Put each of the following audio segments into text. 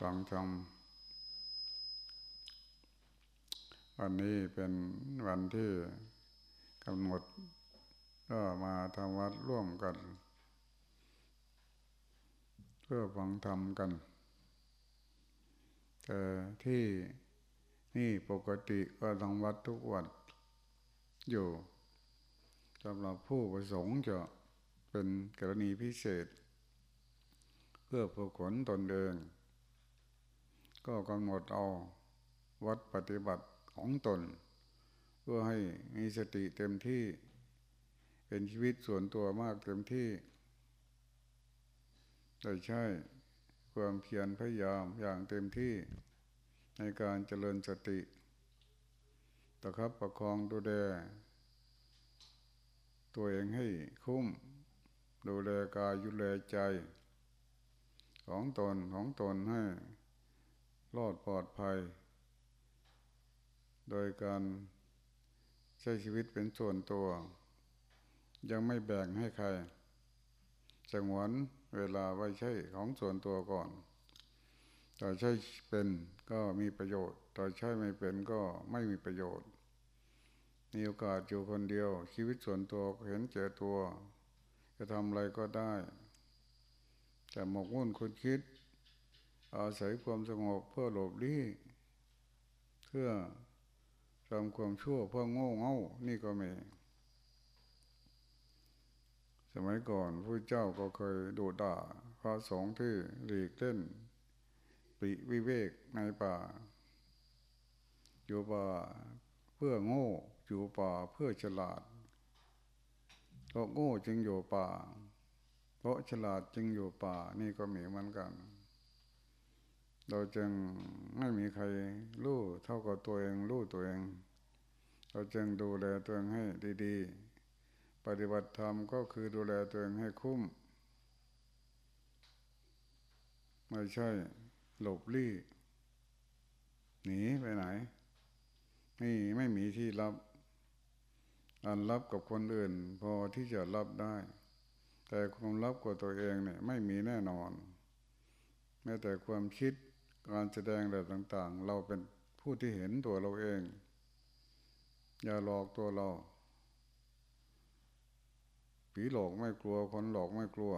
ฟังธรรมวันนี้เป็นวันที่กำหนดก็มาทำวัดร่วมกัน เพื่อฟังธรรมกัน แต่ที่นี่ปกติก็ทำวัดทุกวันอยู่สำหรับผู้ประสงค์จะเป็นกรณีพิเศษ พื่อผู้ขนตนเองก็กำหนดเอาวัดปฏิบัติของตน เพื่อให้มีสติเต็มที่ เป็นชีวิตส่วนตัวมากเต็มที่ได้ใช่ความเพียรพยายามอย่างเต็มที่ในการเจริญสติตะครับประคองดูแลตัวเองให้คุ้ม ดูแลกายยุแลใจ ของตนของตนให้รอดปลอดภัย โดยการใช้ชีวิตเป็นส่วนตัว ยังไม่แบ่งให้ใครสงวนเวลาไว้ใช้ของส่วนตัวก่อน แต่ใช้เป็นก็มีประโยชน์ แต่ใช้ไม่เป็นก็ไม่มีประโยชน์ มีโอกาสอยู่คนเดียว ชีวิตส่วนตัวเห็นเจอตัว จะทำอะไรก็ได้ แต่หมกมุ่นคุณคิด อาศัยความสงบเพื่อหลบลี้เพื่อทำความชั่วเพื่อโง่เง่านี่ก็มีสมัยก่อนผู้เจ้าก็เคยดูด่าพระสงฆ์ที่หลีกเล่นปีวิเวกในป่า อยู่ป่าเพื่อโง่อยู่ป่าเพื่อฉลาดเพราะโง่จึงอยู่ป่า เพราะฉลาดจึงอยู่ป่านี่ก็มีเหมือนกัน เราจึงไม่มีใครรู้เท่ากับตัวเองรู้ตัวเอง เราจึงดูแลตัวเองให้ดีๆ ปฏิบัติธรรมก็คือดูแลตัวเองให้คุ้ม ไม่ใช่หลบลี้หนีไปไหน นี่ไม่มีที่รับอันรับกับคนอื่น พอที่จะรับได้ แต่ความรับกับตัวเองเนี่ยไม่มีแน่นอน แม้แต่ความคิดการแสดงอะไรต่าง ๆ เราเป็นผู้ที่เห็นตัวเราเอง อย่าหลอกตัวเรา ผีหลอกไม่กลัวคนหลอกไม่กลัว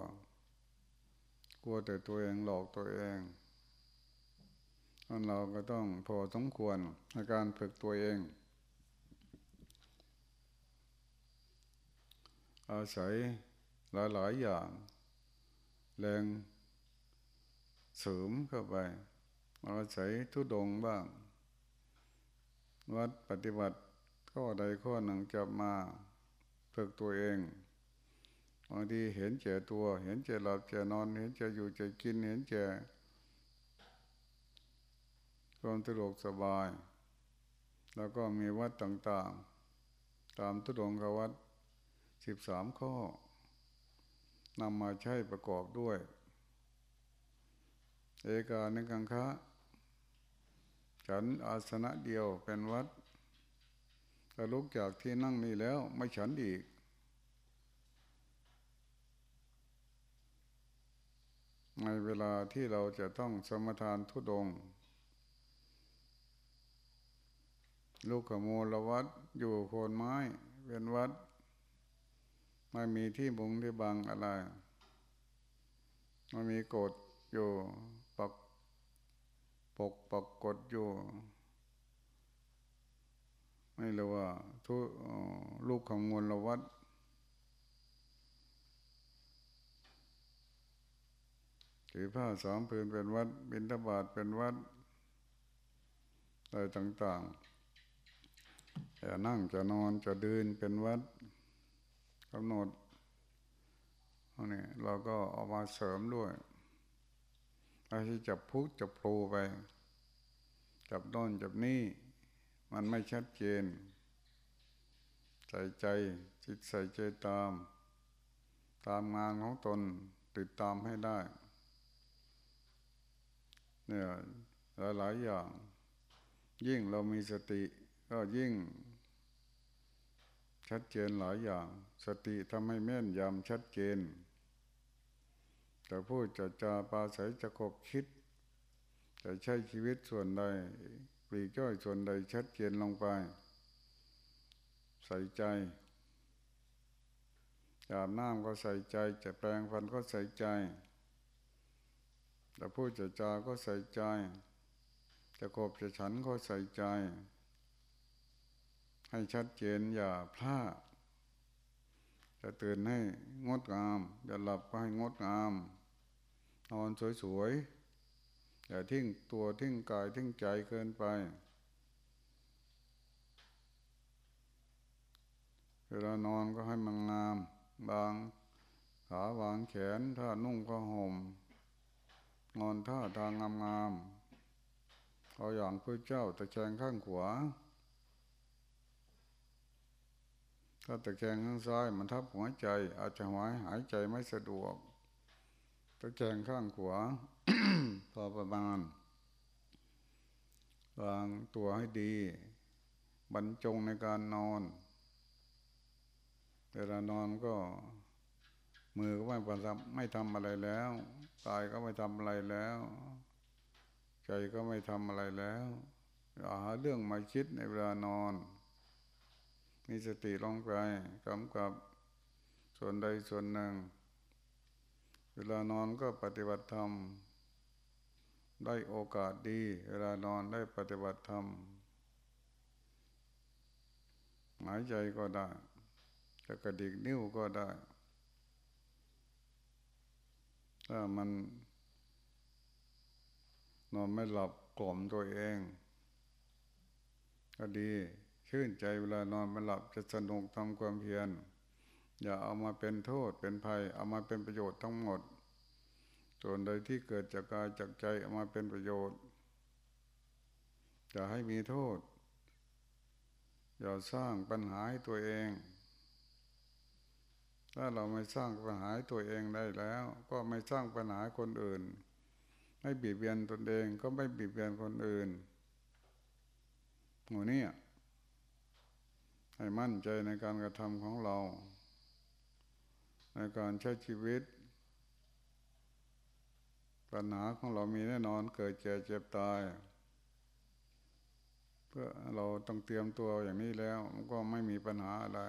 กลัวแต่ตัวเองหลอกตัวเองนั่นเราก็ต้องพอสมควรในการฝึกตัวเอง อาศัย หลายๆอย่าง แรงเสริมเข้าไปอาศัยทุดงบ้าง วัดปฏิบัติข้อใดข้อหนึ่งจะมาฝึกตัวเองบางทีเห็นเจตัว เห็นเจหลับเจนอน เห็นเจอยู่เจกิน เห็นเจความสะดวกสบาย แล้วก็มีวัดต่างๆ ตามทุดงกวัดสิบสามข้อ นำมาใช้ประกอบด้วย เอกาในกังคะฉันอาสนะเดียวเป็นวัดถ้าลุกจากที่นั่งนี่แล้วไม่ฉันอีก ในเวลาที่เราจะต้องสมทานทุดง ลูกขโมลวัดอยู่โคนไม้เป็นวัด ไม่มีที่บุงที่บังอะไร มันมีกฎอยู่ปักปกปกกดอยู่ ไม่รู้ว่าทุลูกของมลวัดถือผ้าสามผืนเป็นวัด บิณฑบาตเป็นวัดอะไรต่างๆจะนั่งจะนอนจะเดินเป็นวัด กำหนดนี่เราก็เอามาเสริมด้วยอาที่จับพุกจับโผล่ไป จับโน่นจับนี่ มันไม่ชัดเจน ใส่ใจจิตใส่ใจตาม ตามงานของตนติดตามให้ได้ เนี่ยหลายๆอย่าง ยิ่งเรามีสติ ก็ยิ่ง ชัดเจนหลายอย่าง สติทำให้แม่นยำชัดเจน แต่พูดจะจาปาศัยจะขบคิด จะใช้ชีวิตส่วนใดปลีกย่อยส่วนใดชัดเจนลงไป ใส่ใจอาบน้ำก็ใส่ใจ จะแปลงฟันก็ใส่ใจจะพูดจะจาก็ใส่ใจ จะกบจะฉันก็ใส่ใจ ให้ชัดเจนอย่าพลาดจะตื่นให้งดงาม อย่าหลับก็ให้งดงาม นอนสวยๆ อย่าทิ้งตัวทิ้งกายทิ้งใจเกินไป เวลานอนก็ให้มันงาม บางขาวางแขนถ้านุ่งผ้าห่ม นอนท่าทางงามๆเอาอย่างพระเจ้าตะแคงข้างขวา ถ้าตะแคงข้างซ้ายมันทับหัวใจ อาจจะหายหายใจไม่สะดวก ตะแคงข้างขวาพอประมาณวางตัวให้ดี บรรจงในการนอนเวลานอนก็มือก็ไม่ทำไม่ทำอะไรแล้วกายก็ไม่ทำอะไรแล้ว ใจก็ไม่ทำอะไรแล้วอย่าหาเรื่องมาคิดในเวลานอน มีสติลงไปกำกับส่วนใดส่วนหนึ่ง เวลานอนก็ปฏิบัติธรรม ได้โอกาสดี เวลานอนได้ปฏิบัติธรรมหายใจก็ได้จะกระดิกนิ้วก็ได้ ถ้ามันนอนไม่หลับกล่อมตัวเอง ก็ดี ชื่นใจเวลานอนไม่หลับจะสนุกทำความเพียร อย่าเอามาเป็นโทษเป็นภัย เอามาเป็นประโยชน์ทั้งหมด ส่วนใดที่เกิดจากกายจากใจเอามาเป็นประโยชน์อย่าให้มีโทษ อย่าสร้างปัญหาให้ตัวเอง ถ้าเราไม่สร้างปัญหาตัวเองได้แล้ว ก็ไม่สร้างปัญหาคนอื่น ไม่บีบเบียนตนเองก็ไม่บีบเบียนคนอื่นหมูนี่ ให้มั่นใจในการกระทำของเรา ในการใช้ชีวิต ปัญหาของเรามีแน่นอนเกิดเจ็บเจ็บตาย เพื่อเราต้องเตรียมตัวอย่างนี้แล้ว มันก็ไม่มีปัญหาอะไร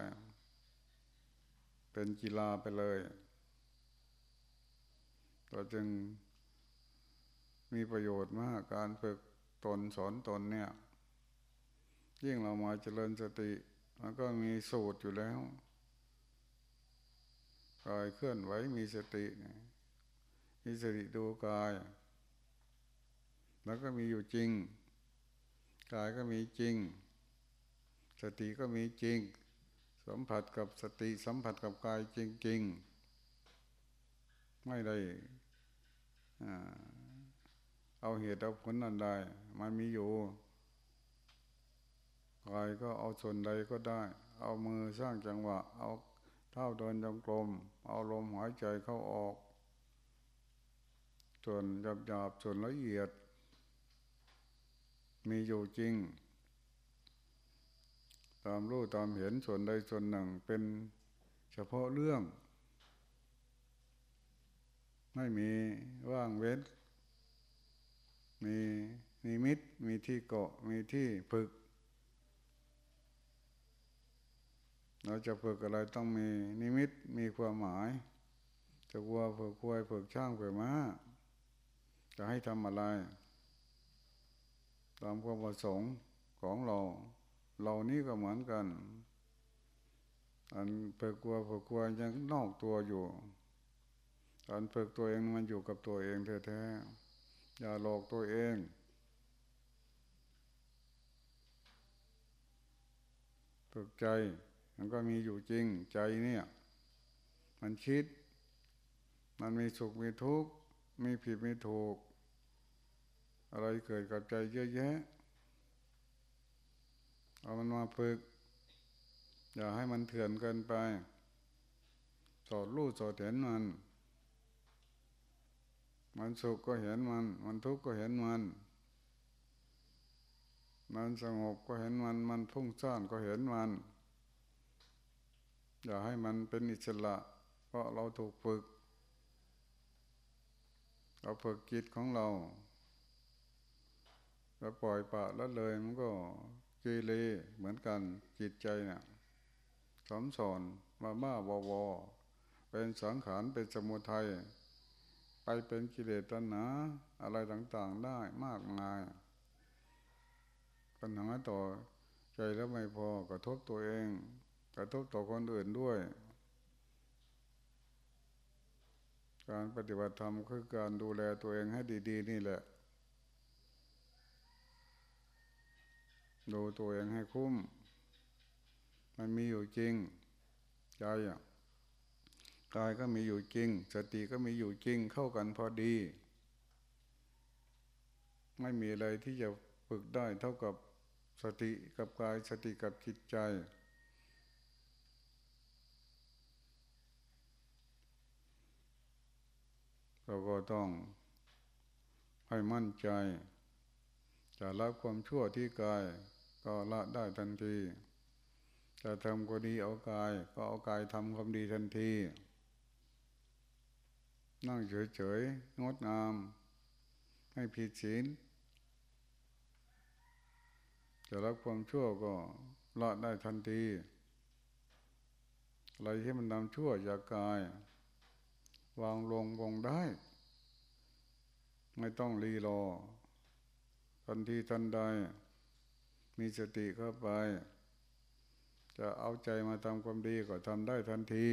เป็นกีฬาไปเลยเราจึงมีประโยชน์มากการฝึกตนสอนตนเนี่ยยิ่งเรามาเจริญสติ มันก็มีสูตรอยู่แล้วกายเคลื่อนไหวมีสติมีสติดูกาย แล้วก็มีอยู่จริง กายก็มีจริง สติก็มีจริง สัมผัสกับสติสัมผัสกับกายจริง ๆ ไม่ได้เอาเหตุเอาผลนั่นได้มันมีอยู่ กายก็เอาส่วนใดก็ได้ เอามือสร้างจังหวะ เอาเท้าเดินจงกรม เอาลมหายใจเข้าออก ส่วนหยาบๆส่วนละเอียด มีอยู่จริง ตามรู้ตามเห็นส่วนใดส่วนหนึ่งเป็นเฉพาะเรื่อง ไม่มีว่างเว้น มีมีมิต มีที่เกาะ มีที่ฝึก เราจะฝึกอะไรต้องมีนิมิตมีความหมาย จะวัวฝึกควายฝึกช่างฝึกม้าจะให้ทำอะไร ตามความประสงค์ของเรา เรานี้ก็เหมือนกัน อันเพิกกลัวเพิกกลัวยังนอกตัวอยู่อันเพิกตัวเองมันอยู่กับตัวเองแท้ๆอย่าหลอกตัวเองฝึกใจ มันก็มีอยู่จริงใจเนี่ย มันคิด มันมีสุขมีทุกข์มีผิดมีถูก อะไรเกิดกับใจเยอะแยะเอามันมาฝึก อย่าให้มันเถื่อนเกินไป สอดรู้สอดเห็นมัน มันสุขก็เห็นมัน มันทุกข์ก็เห็นมัน มันสงบก็เห็นมัน มันพุ่งซ่านก็เห็นมัน อย่าให้มันเป็นอิสระ เพราะเราถูกฝึก เราฝึกจิตของเราแล้วปล่อยปะละเลยมันก็เกเรเหมือนกันจิตใจเนี่ยสมสอนมาบ้าวอวอเป็นสังขารเป็นสมุทัยไปเป็นกิเลสตัณหาอะไรต่างๆได้มากมายปัญหาต่อใจแล้วไม่พอกระทบตัวเอง กระทบต่อคนอื่นด้วย การปฏิบัติธรรมคือการดูแลตัวเองให้ดี ๆ นี่แหละ ดูตัวเองให้คุ้ม มันมีอยู่จริง ใจอะกายก็มีอยู่จริง สติก็มีอยู่จริงเข้ากันพอดี ไม่มีอะไรที่จะฝึกได้เท่ากับสติกับกายสติกับจิตใจ เราก็ต้องให้มั่นใจ จะละความชั่วที่กาย ก็ละได้ทันทีจะทำก็ดีเอากาย ก็เอากายทำความดีทันที นั่งเฉยๆงดงาม ให้ผิดศีลจะรับความชั่วก็ละได้ทันทีอะไรที่มันนำชั่วจากกาย วางลงวงได้ ไม่ต้องรีรอ ทันทีทันใด มีสติเข้าไป จะเอาใจมาทำความดีก็ทำได้ทันที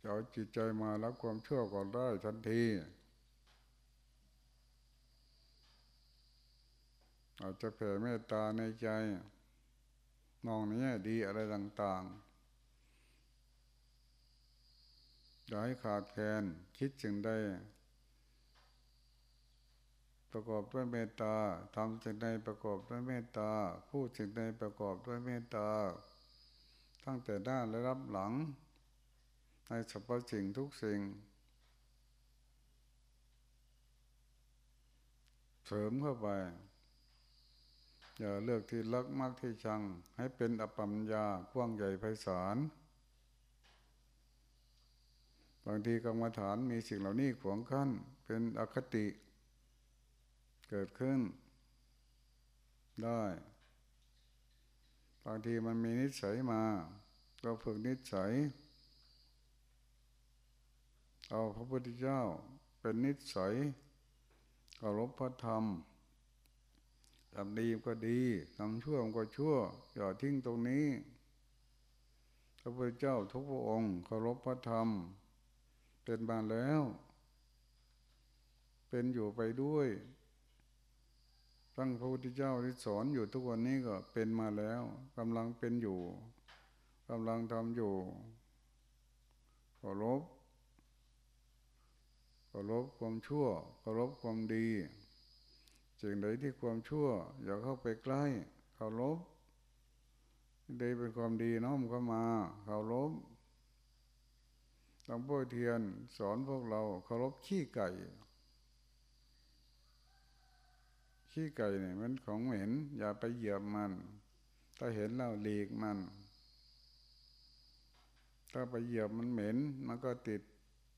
จะเอาจิตใจมารับความชั่วก็ได้ทันทีอาจจะแผ่เมตตาในใจ มองนี้ดีอะไรต่าง ๆ อย่าให้ขาดแคลนคิดจึงได้ประกอบด้วยเมตตาทำจึงใดประกอบด้วยเมตตาพูดจึงใดประกอบด้วยเมตตา ทั้งแต่ด้านและรับหลัง ในสรรพสิ่งทุกสิ่ง เสริมเข้าไป อย่าเลือกที่รักมากที่ชัง ให้เป็นอปัมยากว้างใหญ่ไพศาล บางทีกรรมฐานมีสิ่งเหล่านี้ขวงขั้นเป็นอคติ เกิดขึ้นได้ บางทีมันมีนิสัยมาเราฝึกนิสัย เอาพระพุทธเจ้าเป็นนิสัยเคารพพระธรรมทำดีก็ดีทำชั่วก็ชั่ว อย่าทิ้งตรงนี้ พระพุทธเจ้าทุกพระองค์เคารพพระธรรม เป็นมาแล้ว เป็นอยู่ไปด้วยตั้งพระพุทธเจ้าที่สอนอยู่ทุกวันนี้ก็เป็นมาแล้วกำลังเป็นอยู่กำลังทำอยู่เคารพเคารพความชั่วเคารพความดีสิ่งใดที่ความชั่ว อย่าเข้าไปใกล้เคารพได้เป็นความดีน้อมเข้ามาเคารพ หลวงพ่อเทียนสอนพวกเราเคารพขี้ไก่ ขี้ไก่เนี่ยมันของเหม็น อย่าไปเหยียบมัน ถ้าเห็นเราหลีกมัน ถ้าไปเหยียบมันเหม็น มันก็ติด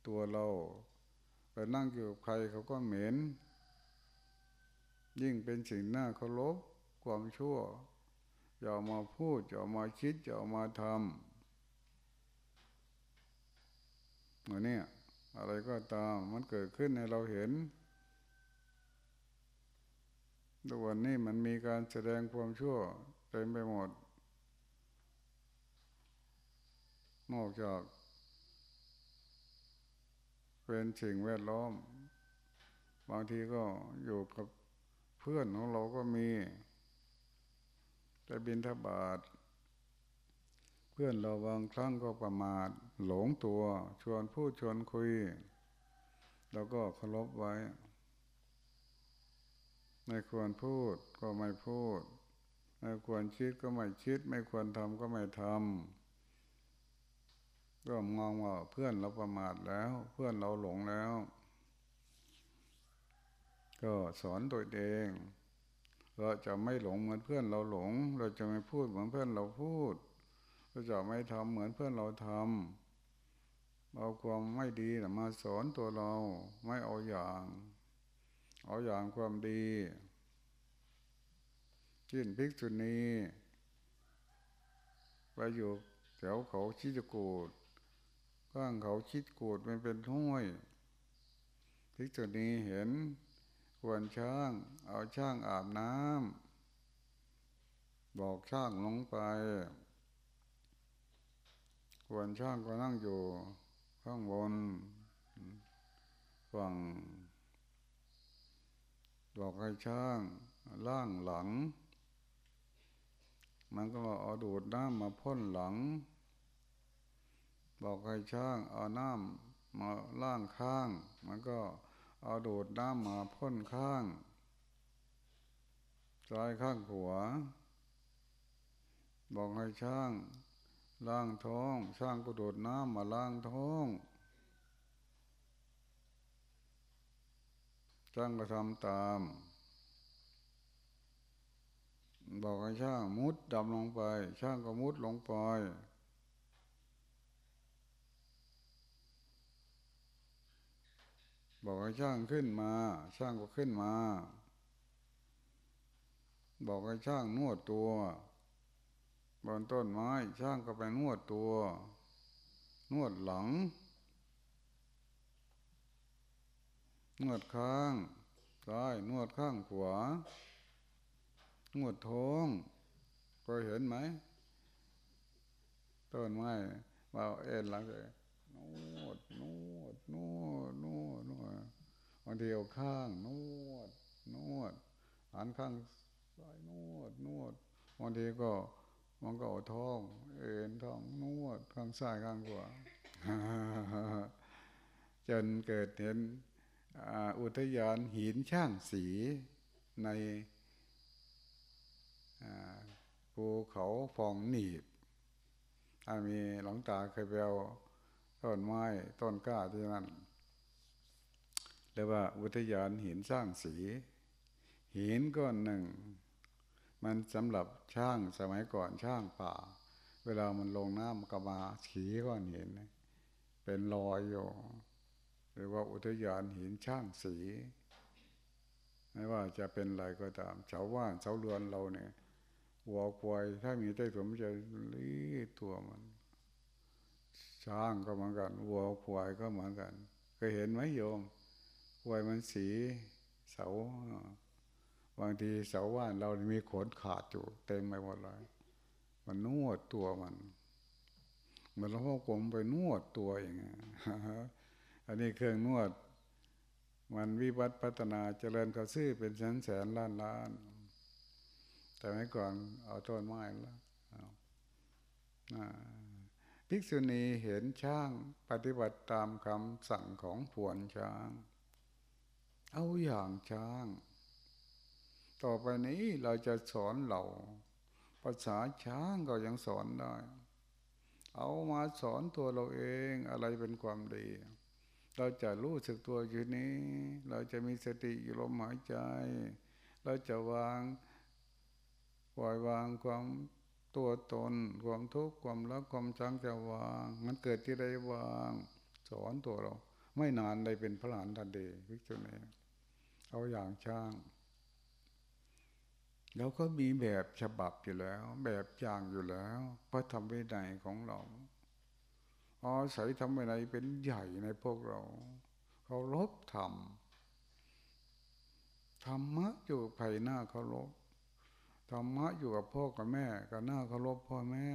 ตัวเรา ไปนั่งอยู่กับใครเขาก็เหม็น ยิ่งเป็นสิ่งหน่าเคารพความชั่วอย่ามาพูดอย่ามาคิดอย่ามาทำเหมื อนนี้อะไรก็ตามมันเกิดขึ้นให้เราเห็นทุกวันนี้มันมีการแสดงความชั่วเต็มไปหมด นอกจากเป็นสิ่งแวดล้อม บางทีก็อยู่กับเพื่อนของเราก็มีแต่บินทบาท พื่อนเราบางครั้งก็ประมาทหลงตัวชวนพูดชวนคุยเราก็เคารพไว้ ไม่ควรพูดก็ไม่พูด ไม่ควรคิดก็ไม่คิด ไม่ควรทำก็ไม่ทำก็มองว่าเพื่อนเราประมาทแล้ว เพื่อนเราหลงแล้ว ก็สอนตัวเองเราจะไม่หลงเหมือนเพื่อนเราหลง เราจะไม่พูดเหมือนเพื่อนเราพูด เราจะไม่ทำเหมือนเพื่อนเราทำเอาความไม่ดีมาสอนตัวเราไม่เอาอย่าง เอาอย่างความดีชิ้นพิกษุนีไปอยู่แถวเขาชิจกูดข้างเขาชิดกูดมันเป็นห้วยพิกษุนีเห็นควรช่าง เอาช่างอาบน้ำบอกช่างลงไป ควรช่างก็นั่งอยู่ข้างบนฝั่งบอกให้ช่างล่างหลัง มันก็เอาดูดน้ำมาพ่นหลัง บอกให้ช่างเอาน้ำมาล่างข้าง มันก็เอาดูดน้ำมาพ่นข้างซ้ายข้างขวาบอกให้ช่าง ล้างท้องช่างก็ดูดน้ำมาล้างท้องช่างก็ทำตาม บอกให้ช่างมุดดำลงไป ช่างก็มุดลงไปบอกให้ช่างขึ้นมา ช่างก็ขึ้นมา บอกให้ช่างนวดตัว บนต้นไม้ช่างก็ไปนวดตัว นวดหลัง นวดข้างซ้ายนวดข้างขวานวดท้องเคยเห็นไหมต้นไม้มาเอ็นหลังเลยนวดนวดนวดนวดนวดบางทีเอาข้างนวดนวดหันข้างซ้ายนวดนวดบางทีก็ มันก็เอาท้อง เอ็นท้องนวดข้างซ้ายข้างขวาจนเกิดเห็นอุทยานหินช่างสีในภูเขาฟองหนีบถ้ามีหลงตาเคยไปเอาต้นไม้ต้นกล้าที่นั่นเรียกว่าอุทยานหินสร้างสี หินก้อนหนึ่ง มันสำหรับช่างสมัยก่อนช่างป่า เวลามันลงน้ำก็มาขีก้อนหินเป็นรอยอยู่หรือว่าอุทยานหินช่างสีไม่ว่าจะเป็นอะไรก็ตามเสาว่านเสาเรือนเราเนี่ยวัวควายถ้ามีใต้ผมจะรีตัวมัน ช้างก็เหมือนกันวัวควายก็เหมือนกันเคยเห็นไหมโยมควายมันสีเสา บางทีเสาว่านเรามีขนขาดอยู่เต็มไปหมดเลยมันนวดตัวมันเหมือนเราพ่อกลมไปนวดตัวอย่างเงี้ยอันนี้เครื่องนวด มันวิวัฒพัฒนาเจริญเขาซื้อเป็นแสนแสนล้านล้าน แต่ไม่ก่อนเอาต้นไม้แล้วภิกษุณีเห็นช่างปฏิบัติตามคำสั่งของผวนช้าง เอาอย่างช้าง ต่อไปนี้เราจะสอนเราภาษาช้างก็ยังสอนได้ เอามาสอนตัวเราเองอะไรเป็นความดี เราจะรู้สึกตัวอยู่นี้ เราจะมีสติอยู่ลมหายใจ เราจะวางปล่อยวางความตัวตน ความทุกข์ความรักความชังจะวาง มันเกิดที่ใดวาง สอนตัวเรา ไม่นานได้เป็นพระหลานทันเดวิจุเนเอาอย่างช่าง เราก็มีแบบฉบับอยู่แล้ว แบบอย่างอยู่แล้วพระธรรมวินัยของเราอาศัยทำอะไรเป็นใหญ่ในพวกเราเขารบธรรมธรรมะอยู่ภายหน้าเขารบธรรมะอยู่กับพ่อกับแม่ก็หน้าเคารพพ่อแม่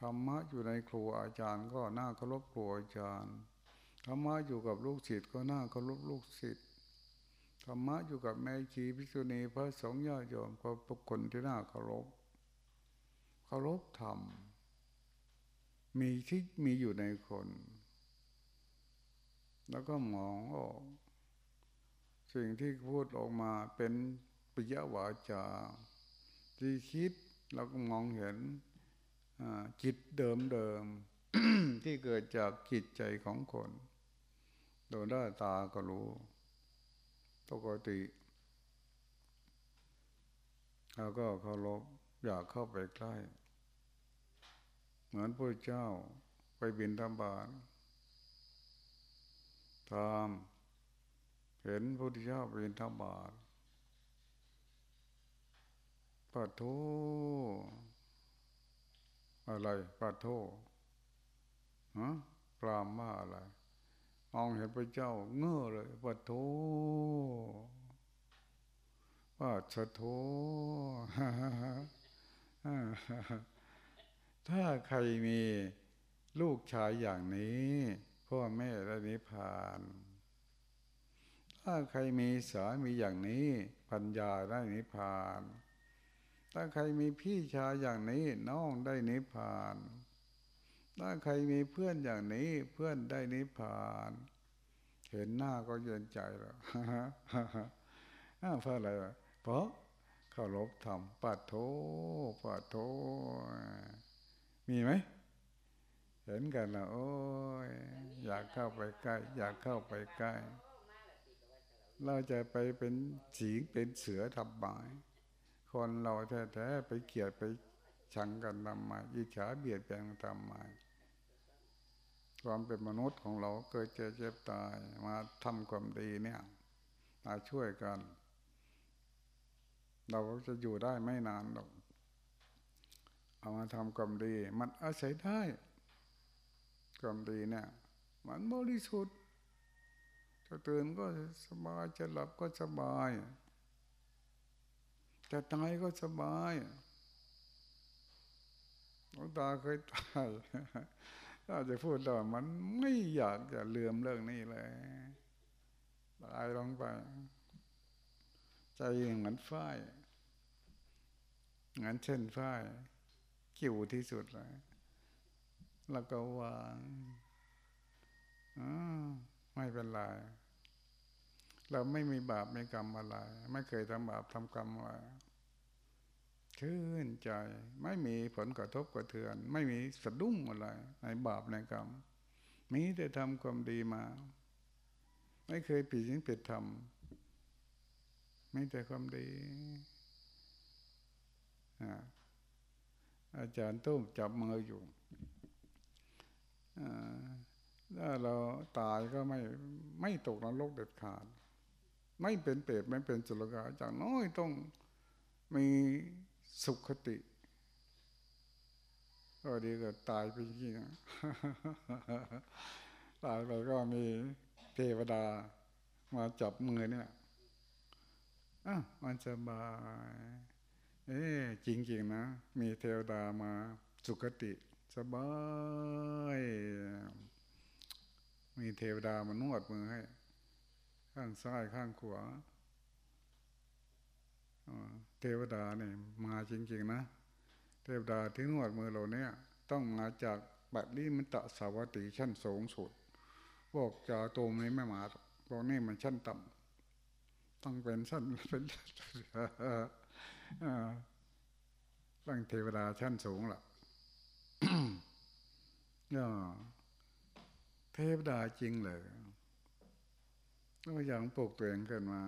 ธรรมะอยู่ในครูอาจารย์ ก็หน้าเคารพครูอาจารย์ธรรมะอยู่กับลูกศิษย์ก็หน้าเคารพลูกศิษย์ ธรรมะอยู่กับแม่ชีพิษุณีพระสงฆ์ญาติโยมก็บุคคลที่น่าเคารพเคารพธรรม มีที่มีอยู่ในคน แล้วก็มองออก สิ่งที่พูดออกมาเป็นปิยวาจา ที่คิดเราก็มองเห็นจิตเดิมเดิมที่เกิดจากจิตใจของคน โดยได้ตาก็รู้ ปกติเราก็เคารพอยากเข้าไปใกล้ เหมือนพระเจ้าไปบินธบาตตามเเห็นพระพุทธเจ้าเป็นธบาตปัดโทอะไรปัดโทฮะปรามว่าอะไร มองเห็นพระเจ้าเงื่อเลยปัดโทปัดสะโทถ้าใครมีลูกชายอย่างนี้พ่อแม่ได้นิพานถ้าใครมีสามีอย่างนี้ปัญญาได้นิพาน ถ้าใครมีพี่ชายอย่างนี้น้องได้นิพาน ถ้าใครมีเพื่อนอย่างนี้เพื่อนได้นิพพาน เห็นหน้าก็เย็นใจแล้วเพราะอะไรเพราะเคารพธรรมปัดโทปัดโทมีไหมเห็นกันแล้วโอ้ยอยากเข้าไปใกล้ อยากเข้าไปใกล้ เราจะไปเป็นสีเป็นเสือทำหมาย คนเราแท้ๆไปเกลียดไปชังกันทำไมยิจฉาเบียดเบียนทำไม ความเป็นมนุษย์ของเราเกิดเจ็บเจ็บตายมาทำความดีเนี่ยมาช่วยกัน เราจะอยู่ได้ไม่นานหรอกเอามาทำความดี มันอาศัยได้ความดีเนี่ย มันบริสุทธิ์จะตื่นก็สบายจะหลับก็สบายจะตายก็สบายหลวงตาเคยตาย ถ้าจะพูดต่อมันไม่อยากจะเลืมเรื่องนี้เลยตายลงไป ใจเหมือนฝ้ายงั้นเช่นฝ้ายกิ่วที่สุดเลยแล้วก็วางอไม่เป็นไร เราไม่มีบาปไม่กรรมอะไร ไม่เคยทำบาปทำกรรมอะไร ชื่นใจไม่มีผลกระทบกระเทือน ไม่มีสะดุ้งอะไรในบาปในกรรม มีแต่ทำความดีมา ไม่เคยผิดสิ่งผิดทำไม่แต่ความดีอาจารย์ตุ้มจับมืออยู่ถ้าเราตายก็ไม่ไม่ตกนรกเด็ดขาด ไม่เป็นเปรตไม่เป็นจุลกาจากน้อยต้องมี สุขติก็ดีก็ตายไปจริงตายไปก็มีเทวดามาจับมือเนี่ยอะมันสบาย เอ๊จริงๆนะ มีเทวดามาสุขติ สบาย มีเทวดามานวดมือให้ ข้างซ้ายข้างขวาเท วดาเนี่ยมาจริงๆนะ เทวดาที่นวดมือเราเนี่ย ต้องมาจากบัดนี้มันตะสาวติชั้นสูงสุดพวกจาโตมนี้ไม่มาพวกนี้มันชั้นต่ำต้องเป็นชั้นเป็นตั้งเทวดาชั้นสูงล่ะเทพดาจริงเลยก็อย่างปลูกตัวเองขึ้นมา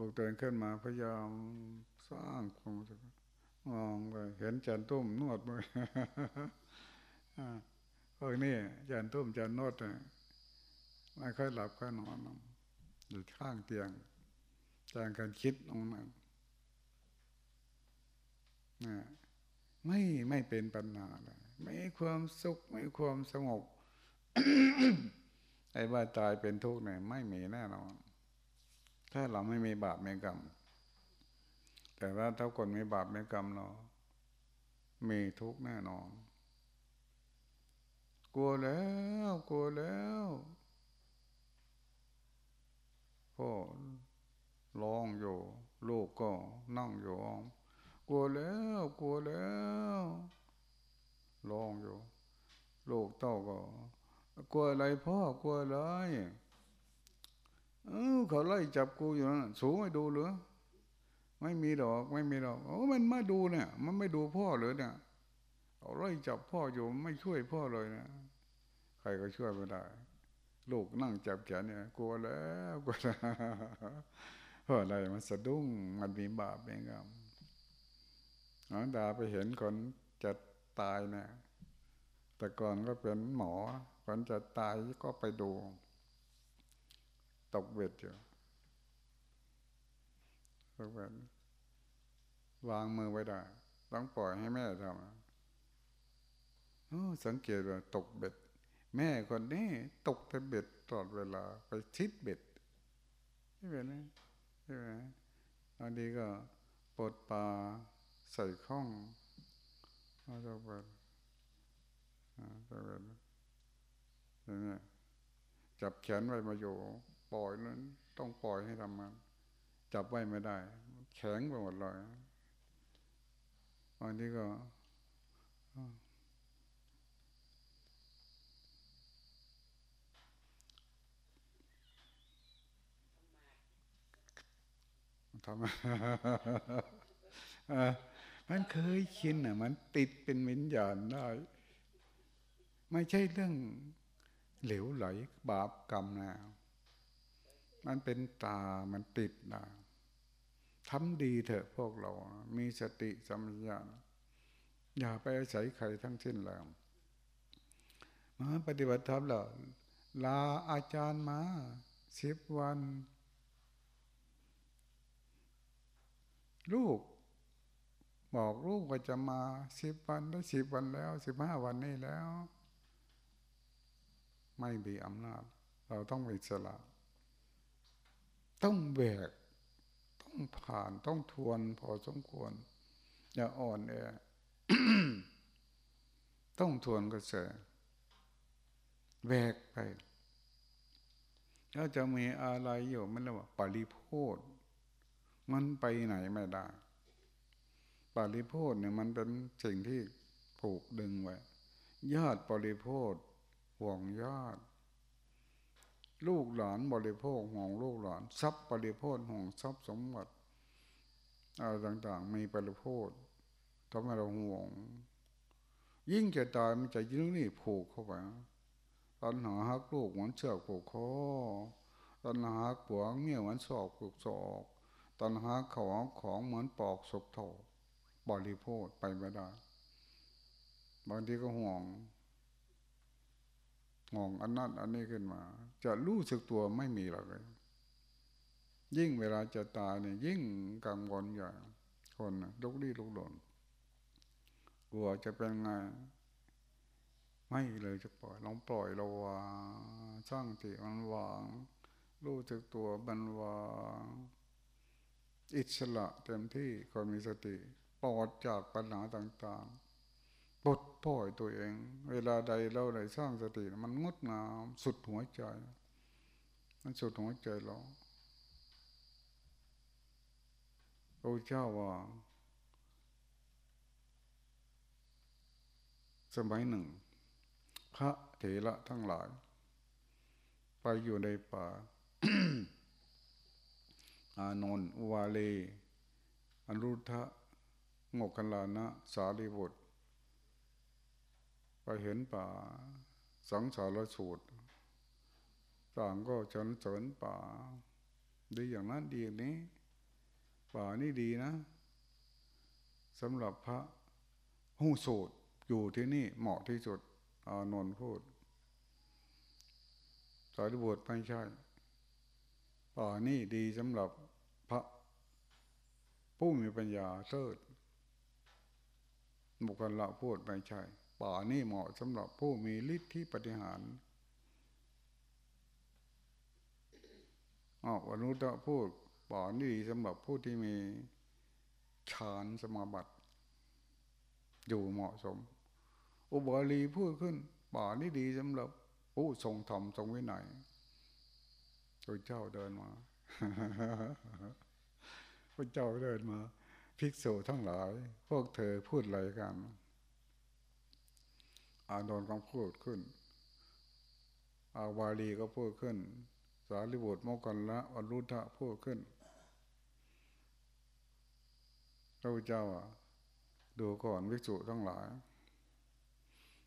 ปลูกตัวเองขึ้นมาพยายามสร้างความมองไปเห็นจันตุ้มนวดมือพวกนี้จันตุ้มจันนวดเนี่ยไม่ค่อยหลับค่อยนอนอยู่ข้างเตียงแจงการคิดตรงนั้นนะไม่ไม่เป็นปัญหาเลยไม่ความสุขไม่ความสงบไอ้ว่าตายเป็นทุกข์เนี่ยไม่มีแน่นอน ถ้าเราไม่มีบาปไม่กรรม แต่ว่าถ้าคนมีบาปไม่กรรมเนาะมีทุกข์แน่นอน กลัวแล้วกลัวแล้วพ่อร้องอยู่ลูกก็นั่งอยู่กลัวแล้วกลัวแล้วร้องอยู่ลูกเต้าก็ กลัวอะไรพ่อกลัวอะไร เออเขาไล่จับกูอยู่นั่นสูงไม่ดูหรือไม่มีดอกไม่มีดอกโอ้มันมาดูเนี่ย มันไม่ดูพ่อเลยเนี่ยเขาไล่จับพ่ออยู่ไม่ช่วยพ่อเลยนะใครก็ช่วยไม่ได้ ลูกนั่งจับแขนเนี่ยกลัวแล้วกลัวเพราะอะไรมันสะดุ้งมันมีบาปเองครับหลวงตาไปเห็นคนจะตายเนี่ยแต่ก่อนก็เป็นหมอคนจะตายก็ไปดู ตกเบ็ดอยู่ตกเบ็ดวางมือไว้ได้ต้องปล่อยให้แม่ทำสังเกตว่าตกเบ็ด แม่คนนี้ตกแต่เบ็ดตลอดเวลา ไปชิดเบ็ดใช่ไหมนะใช่ไหมอันนี้ก็ปลดปลาใส่ข้องเอาตกเบ็ดตกเบ็ดอย่างนี้จับแขนไว้มาอยู่ ปล่อยนั้นต้องปล่อยให้ทำมันจับไว้ไม่ได้ แข็งไปหมดเลยอันนี้ก็ทำมันเคยชินอะ มันติดเป็นวิญญาณได้ ไม่ใช่เรื่องเหลวไหลบาปกรรมนะ มันเป็นตา มันติดนะทำดีเถอะพวกเรา มีสติสัมปชัญญะอย่าไปอาศัยใครทั้งสิ้นแล้วมาปฏิบัติธรรมแล้วลาอาจารย์มาสิบวัน ลูก บอกลูกว่าจะมาสิบวันได้สิบวันแล้วสิบห้าวันนี้แล้ว ไม่มีอำนาจ เราต้องมีสละ ต้องแบก ต้องผ่านต้องทวนพอสมควร อย่าอ่อนแอต้องทวนกระแสแบกไปถ้าจะมีอะไรอยู่มันเรียกว่าปริโพธมันไปไหนไม่ได้ปริโพธเนี่ยมันเป็นสิ่งที่ผูกดึงไว้ญาติปริโพธห่วงญาติ ลูกหลานบริโภคห่วงลูกหลานทรัพย์บริโภคห่วงทรัพย์สมบัติอะไรต่างๆ มีบริโภคทำให้เราห่วง ยิ่งจะตายมันจะยิ่งนี่ผูกเข้าไปตัณหาฮักลูกเหมือนเชือกผูกคอตัณหาฮักผัวเมียเหมือนศอกผูกศอกตัณหาของของเหมือนปอกศกโถบริโภคไปไม่ได้บางทีก็ห่วง งงอันนั้นอันนี้ขึ้นมา จะรู้สึกตัวไม่มีหรอกเลยยิ่งเวลาจะตายเนี่ยยิ่งกังวลใหญ่คนลุกลี้ลุกหลนกลัวจะเป็นไง ไม่เลยจะปล่อยลองปล่อยเราวางช่างติมันวาง รู้สึกตัวบันวางอิสระเต็มที่คนมีสติปลอดจากปัญหาต่าง ๆ ลดปล่อยตัวเอง เวลาใดเราได้สร้างสติ มันงดงามสุดหัวใจ มันสุดหัวใจเราพระเจ้าว่า สมัยหนึ่ง พระเถระทั้งหลาย ไปอยู่ในป่า อานนท์วาเลอนุทะงกกันลานะ สารีบุตร ไปเห็นป่า สังสารสูตร ต่างก็ชนเสริญป่า ดีอย่างนั้นดีอย่างนี้ ป่านี่ดีนะสำหรับพระหูสูตรอยู่ที่นี่เหมาะที่สุดอานนท์พูดสารีบุตรไม่ใช่ ป่านี่ดีสำหรับพระผู้มีปัญญาเทิดบุคคลละพูดไม่ใช่ ป่านี่เหมาะสำหรับผู้มีฤทธิ์ที่ปฏิหารอ๋อนุตะพูดป่านี่ดีสำหรับผู้ที่มีฌานสมาบัติอยู่เหมาะสม อุบาลีพูดขึ้น ป่านี่ดีสำหรับผู้ทรงธรรมทรงวินัยพระเจ้าเดินมาพระเจ้าเดินมา ภิกษุทั้งหลาย พวกเธอพูดอะไรกัน อานนท์ก็พูดขึ้น อาวาลีก็พูดขึ้น สารีบุตรโมกันละอรุทะพูดขึ้นพระเจ้าดูก่อนวิจุทั้งหลาย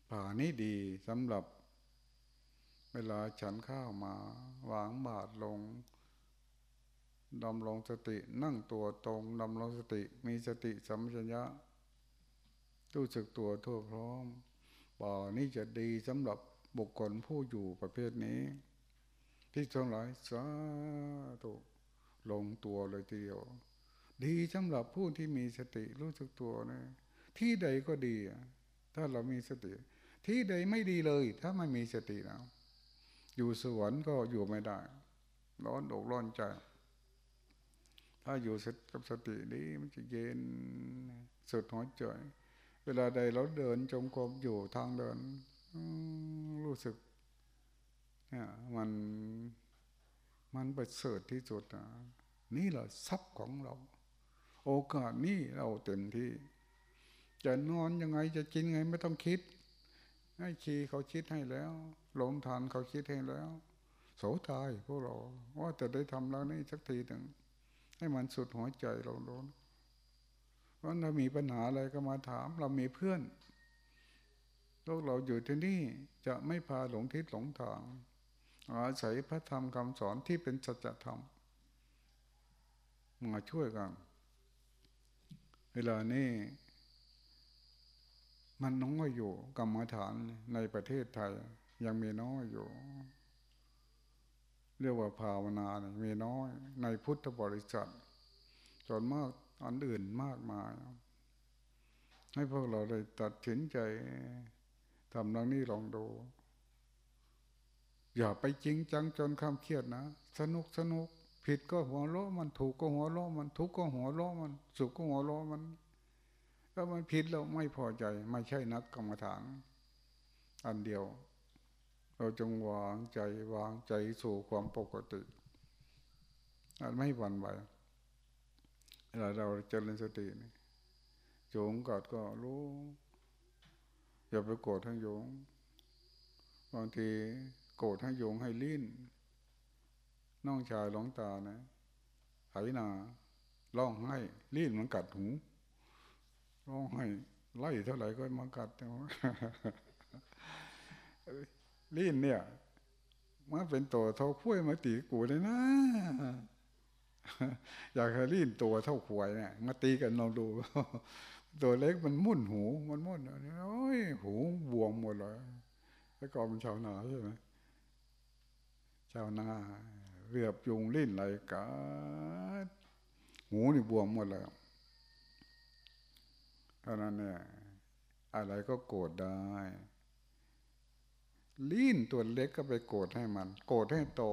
ผ่านี้ดีสำหรับ เวลาฉันข้าวมา วางบาทลงดำลงสตินั่งตัวตรงดำลงสติมีสติสัมปชัญญะรู้สึกตัวทั่วพร้อม ป่านี้จะดีสำหรับบุคคลผู้อยู่ประเภทนี้ ที่ทั้งหลายสาธุลงตัวเลยทีเดียว ดีสำหรับผู้ที่มีสติรู้สึกตัวนะ ที่ใดก็ดี ถ้าเรามีสติ ที่ใดไม่ดีเลย ถ้าไม่มีสติแล้วอยู่สวรรค์ก็อยู่ไม่ได้ ร้อนอกร้อนใจ ถ้าอยู่กับสตินี้มันจะเย็นสุดหัวใจ เวลาใดเราเดินจงกรมอยู่ทางเดินรู้สึกเนี่ยมันมันประเสริฐที่สุดนะนี่แหละทรัพย์ของเรา โอกาสนี้เราเต็มที่ จะนอนยังไงจะกินไงไม่ต้องคิด ให้ชีเขาคิดให้แล้วลงทานเขาคิดให้แล้ว โสตายพวกเราว่าจะได้ทำแล้วนี่สักทีหนึ่งให้มันสุดหัวใจเราโดน เพราะถ้ามีปัญหาอะไรก็มาถามเรามีเพื่อนพวกเราอยู่ที่นี่จะไม่พาหลงทิศหลงทางอาศัยพระธรรมคำสอนที่เป็นสัจธรรมมาช่วยกัน เวลานี้มันน้อยอยู่กรรมฐานในประเทศไทย ยังมีน้อยอยู่ เรียกว่าภาวนาเนี่ยมีน้อย ในพุทธบริษัทส่วนมาก อันอื่นมากมาย ให้พวกเราได้ตัดสินใจทำเรื่องนี้ลองดู อย่าไปจริงจังจนความเครียดนะ สนุกสนุก ผิดก็หัวเราะมันถูกก็หัวเราะมันทุกข์ก็หัวเราะมัน สุขก็หัวเราะมันถ้ามันผิดเราไม่พอใจ ไม่ใช่นักกรรมฐาน อันเดียว เราจงวางใจวางใจสู่ความปกติอันไม่หวั่นไหว เวลาเราเจริญสตินี่โยงกอดก็รู้ อย่าไปโกรธทั้งโยงบางทีโกรธให้โยงให้ลิ้นน้องชายหลงตานะไหนาร้องให้ลิ้นมันกัดหูร้องให้ไล่เท่าไหร่ก็มากัดลิ้นเนี่ยมันเป็นตัวเท่าคุ้ยมาตีกูเลยนะ อยากให้ลิ้นตัวเท่าขวายเนี่ยมาตีกันลองดู ตัวเล็กมันมุ่นหูมันมุ่นโอ้ยหูบวมหมดเลยแล้วก็เป็นชาวนาใช่ไหมชาวนาเรียบยุงลิ้นไหลกาดหูนี่บวมหมดแล้วเพราะนั้นเนี่ยอะไรก็โกรธได้ ลิ้นตัวเล็กก็ไปโกรธให้มัน โกรธให้โต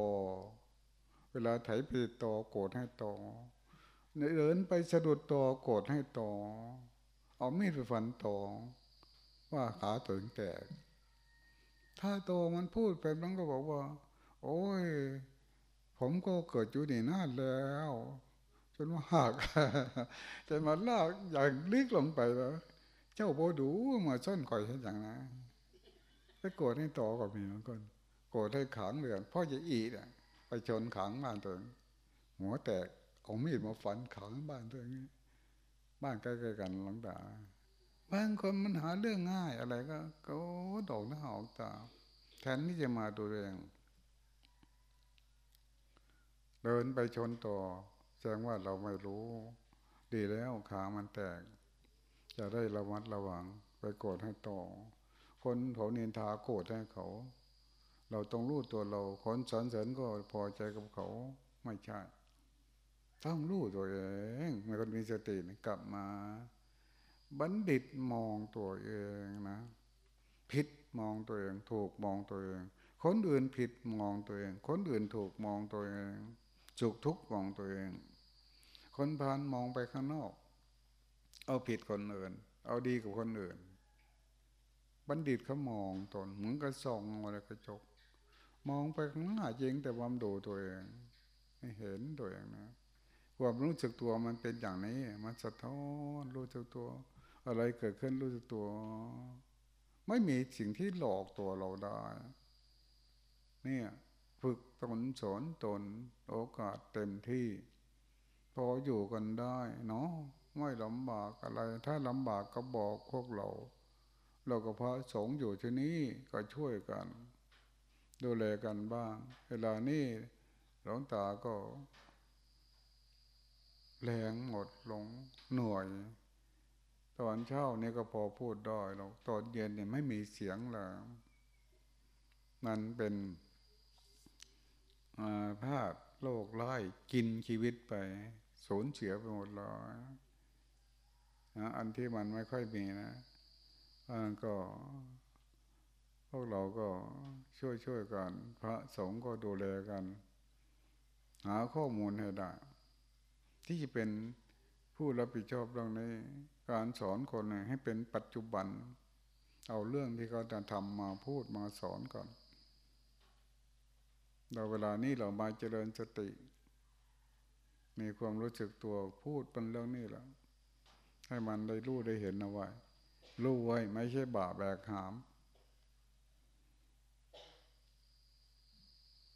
เวลาไถไปโตโกรธให้โตเดินไปสะดุดโตโกรธให้โตเอามีดไปฟันโตว่าขาถึงแตก ถ้าโตมันพูดไปมันก็บอกว่า โอ้ย ผมก็เกิดอยู่ในนานแล้วจนว่าหักจะมาลากอย่างลึกลงไปแล้ว เจ้าโบดูมาซ่อนคอยเห็นอย่างนั้นไปโกรธให้ต่อก็มีเหมือนกันโกรธให้ขังเรือนพ่อจะอีเนี่ย ไปชนขังบ้านตัวเองหัวแตกเอามีดมาฟันขังบ้านตัวเองบ้านใกล้ๆกันหลังตาบางคนมันหาเรื่องง่ายอะไรก็ก็ดอกหน้าออกตาแทนที่จะมาดูเองเดินไปชนต่อแสดงว่าเราไม่รู้ ดีแล้วขามันแตก จะได้ระมัดระวังไปโกรธให้ต่อ คนเขาเนินทาโกรธให้เขา เราต้องรู้ตัวเราคนสอนเสริญก็พอใจกับเขาไม่ใช่ต้องรู้ตัวเองเมื่อคนมีสติกลับมา บัณฑิตมองตัวเองนะผิดมองตัวเอง ถูกมองตัวเอง คนอื่นผิดมองตัวเอง คนอื่นถูกมองตัวเองสุขทุกข์มองตัวเอง คนพานมองไปข้างนอก เอาผิดคนอื่น เอาดีกับคนอื่น บัณฑิตเขามองตนเหมือนกระส่องอะไรกระจก มองไปข้างหน้าจริงแต่ความดูตัวเองไม่เห็นตัวเองนะความรู้สึกตัวมันเป็นอย่างนี้ มันสะท้อนรู้สึกตัว อะไรเกิดขึ้นรู้สึกตัว ไม่มีสิ่งที่หลอกตัวเราได้ เนี่ยฝึกตนสอนตนโอกาสเต็มที่ พออยู่กันได้เนาะไม่ลำบากอะไร ถ้าลำบากก็บอกพวกเรา เราก็พระสงฆ์อยู่ที่นี่ก็ช่วยกัน ดูแลกันบ้าง เวลานี้หลวงตาก็แรงหมดลงหน่วย ตอนเช้านี่ก็พอพูดได้หรอกตอนเย็นเนี่ยไม่มีเสียงแล้วนั่นเป็นอาพาธโรคร้ายกินชีวิตไป สูญเสียไปหมดเลยอันที่มันไม่ค่อยมีนะก็ พวกเราก็ช่วยช่วยกัน พระสงฆ์ก็ดูแลกัน หาข้อมูลให้ได้ ที่จะเป็นผู้รับผิดชอบเรื่องนี้ การสอนคนให้เป็นปัจจุบัน เอาเรื่องที่เขาจะทำมาพูดมาสอนก่อนเราเวลานี้เรามาเจริญสติ มีความรู้สึกตัวพูดเป็นเรื่องนี้แหละให้มันได้รู้ได้เห็นเอาไว้รู้ไว้ไม่ใช่บาแบกหาม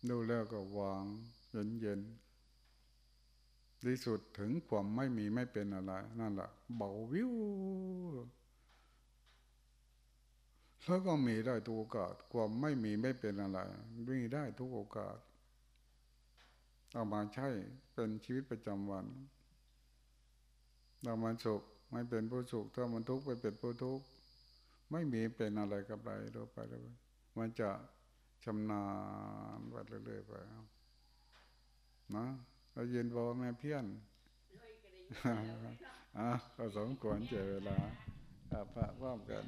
ดูแล้วก็วางเย็นเย็นๆที่สุดถึงความไม่มีไม่เป็นอะไร นั่นแหละเบาวิวแล้วก็มีได้ทุกโอกาส ความไม่มีไม่เป็นอะไรมีได้ทุกโอกาส เอามาใช้เป็นชีวิตประจำวันเรามันสุขไม่เป็นผู้สุขถ้ามันทุกข์ไปเป็นผู้ทุกข์ไม่มีเป็นอะไรกับอะไรดูไปดูไปมันจะ ชำนาญไปเรื่อยๆไปนะเราเย็นบอแม่เพี้ยนอะก็สมควรเจอเวลาอะพระพร้อมกัน